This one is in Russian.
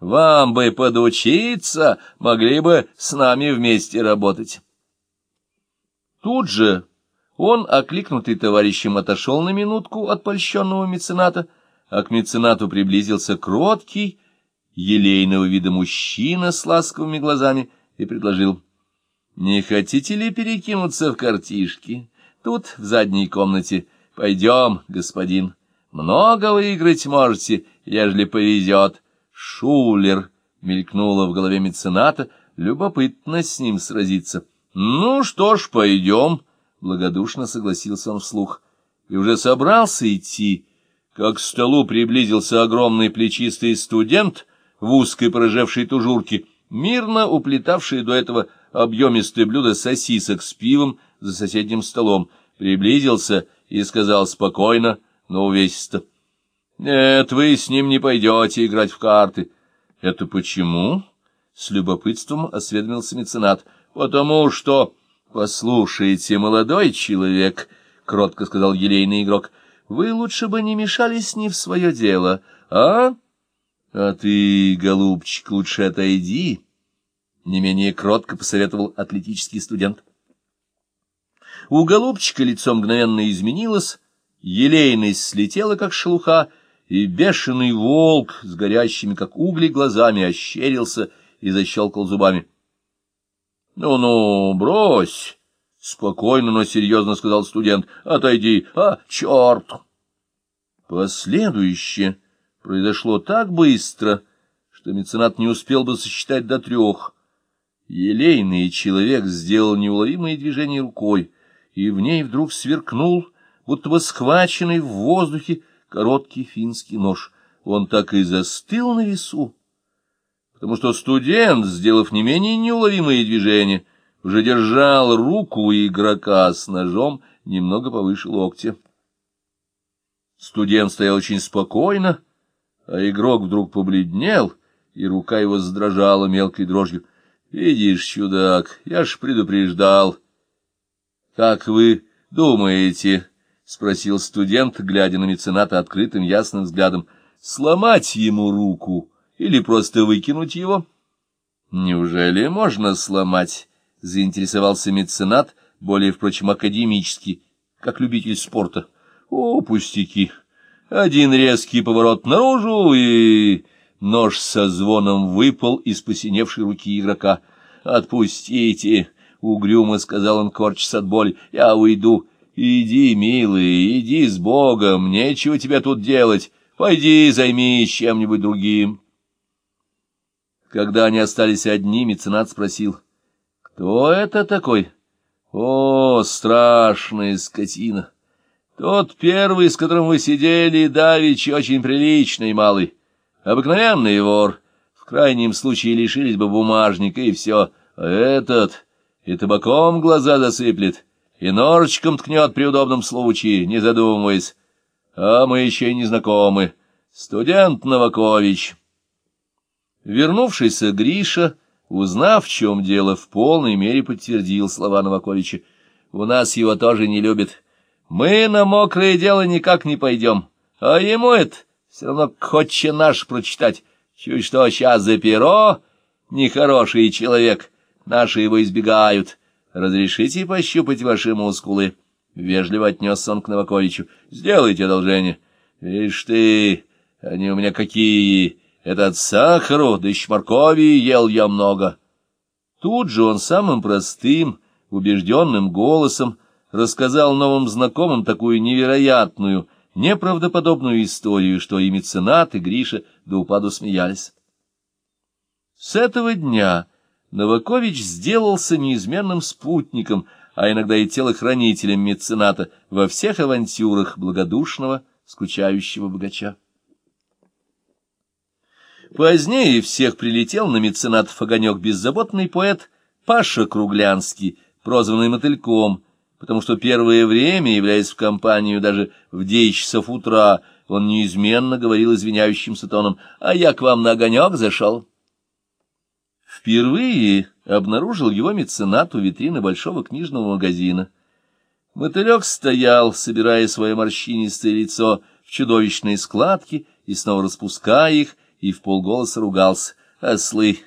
Вам бы подучиться, могли бы с нами вместе работать. Тут же он, окликнутый товарищем, отошел на минутку от польщенного мецената, а к меценату приблизился кроткий, елейного вида мужчина с ласковыми глазами и предложил. — Не хотите ли перекинуться в картишки? Тут, в задней комнате. Пойдем, господин. Много выиграть можете, ежели повезет. Шулер мелькнуло в голове мецената, любопытно с ним сразиться. — Ну что ж, пойдем, — благодушно согласился он вслух. И уже собрался идти, как к столу приблизился огромный плечистый студент в узкой прожевшей тужурке, мирно уплетавший до этого объемистое блюдо сосисок с пивом за соседним столом, приблизился и сказал спокойно, но увесисто. — Нет, вы с ним не пойдете играть в карты. — Это почему? — с любопытством осведомился меценат. — Потому что... — Послушайте, молодой человек, — кротко сказал елейный игрок, — вы лучше бы не мешались не в свое дело, а? — А ты, голубчик, лучше отойди, — не менее кротко посоветовал атлетический студент. У голубчика лицо мгновенно изменилось, елейность слетела, как шелуха, и бешеный волк с горящими, как угли, глазами ощерился и защелкал зубами. «Ну-ну, брось!» — спокойно, но серьезно сказал студент. «Отойди! А, черт!» Последующее произошло так быстро, что меценат не успел бы сосчитать до трех. Елейный человек сделал неуловимые движения рукой, и в ней вдруг сверкнул, будто бы схваченный в воздухе, короткий финский нож. Он так и застыл на весу потому что студент, сделав не менее неуловимые движения, уже держал руку игрока с ножом немного повыше локтя. Студент стоял очень спокойно, а игрок вдруг побледнел, и рука его задрожала мелкой дрожью. — Видишь, чудак, я ж предупреждал. — Как вы думаете? — спросил студент, глядя на мецената открытым ясным взглядом. — Сломать ему руку? — или просто выкинуть его? — Неужели можно сломать? — заинтересовался меценат, более, впрочем, академический, как любитель спорта. — О, пустяки! Один резкий поворот наружу, и... Нож со звоном выпал из посиневшей руки игрока. — Отпустите! — угрюмо сказал он, корчась от боли. — Я уйду. — Иди, милый, иди с Богом, нечего тебе тут делать. Пойди займись чем-нибудь другим. Когда они остались одни, меценат спросил, «Кто это такой?» «О, страшная скотина! Тот первый, с которым вы сидели, давеча, очень приличный малый, обыкновенный вор. В крайнем случае лишились бы бумажника, и все. А этот и табаком глаза засыплет, и ножичком ткнет при удобном случае, не задумываясь. А мы еще и не знакомы. Студент Новакович». Вернувшийся Гриша, узнав, в чем дело, в полной мере подтвердил слова Новаковича. «У нас его тоже не любят. Мы на мокрое дело никак не пойдем, а ему это все равно хочет наш прочитать. Чуть что, сейчас за перо, нехороший человек, наши его избегают. Разрешите пощупать ваши мускулы?» Вежливо отнес он к Новаковичу. «Сделайте одолжение». «Ишь ты, они у меня какие!» Этот сахару, да еще моркови ел я много. Тут же он самым простым, убежденным голосом рассказал новым знакомым такую невероятную, неправдоподобную историю, что и меценат, и Гриша до упаду смеялись. С этого дня Новакович сделался неизменным спутником, а иногда и телохранителем мецената во всех авантюрах благодушного, скучающего богача. Позднее всех прилетел на меценатов огонек беззаботный поэт Паша Круглянский, прозванный Мотыльком, потому что первое время, являясь в компанию даже в девять часов утра, он неизменно говорил извиняющимся тоном «А я к вам на огонек зашел». Впервые обнаружил его меценат у витрины большого книжного магазина. Мотылек стоял, собирая свое морщинистое лицо в чудовищные складки и снова распуская их, и в полголоса ругался. «Ослы!